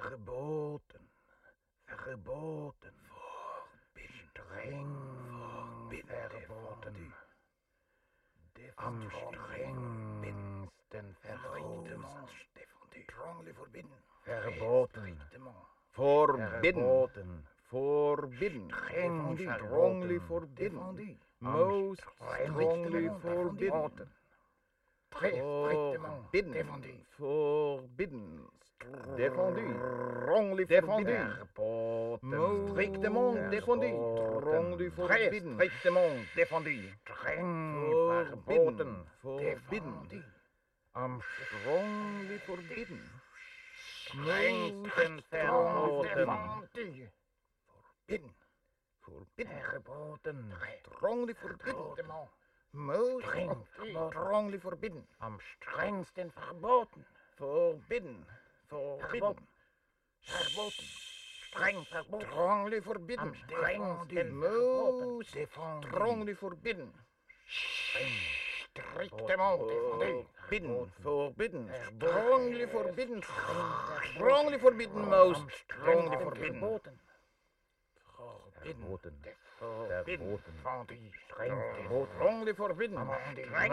Verboten. Verboten. Streng. Verboten. Am strengsten verboten. Strongly forbidden. Verboten. Forbidden. Forbidden. Strongly forbidden. Most strongly forbidden. Forbidden. Forbidden. Défendu. Strongly. Most strictement défendu. Strongly forbidden. Strictement défendu. Streng verboten. Forbidden. Am strongly forbidden. Strengsten verboten. Forbidden. Forbidden. Strongly forbidden. Most strongly forbidden. Am strengsten verboten. Forbidden. Forbidden. Verboten. Streng verboten. Strongly forbidden. Am strengsten most strongly forbidden. Strictement forbidden. Forbidden. Strongly forbidden. Strongly forbidden. Most strongly forbidden. Verboten. Verboten. Van die strongly forbidden. Streng.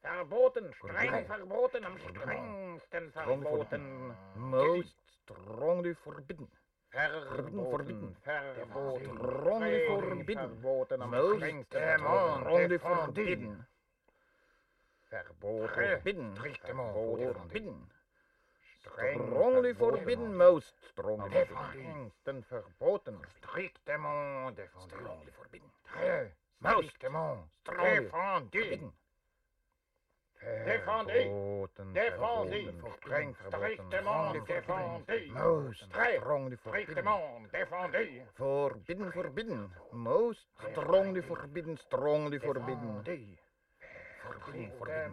Verboten. Streng verboten. Am strengsten verboten. Most strongly forbidden. Verboten, forbidden, verboten, strongly forbidden, verboten, most strongly forbidden. Verboten, forbidden, verboten, forbidden. Strongly forbidden, most strongly forbidden, verboten, strictement, strongly forbidden, most strongly forbidden. Défendu. verboten, Strictement défendu. most strongly forbidden. Défendu. Forbidden, forbidden. Most strongly forbidden, strongly forbidden. Forbidden, forbidden.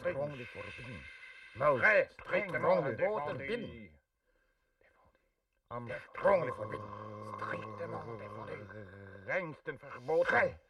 Strongly forbidden. Most Très strictement strictement forbidden. défendu. Am forbidden. Strictement forbidden. Strengsten verboten. Strictement forbidden.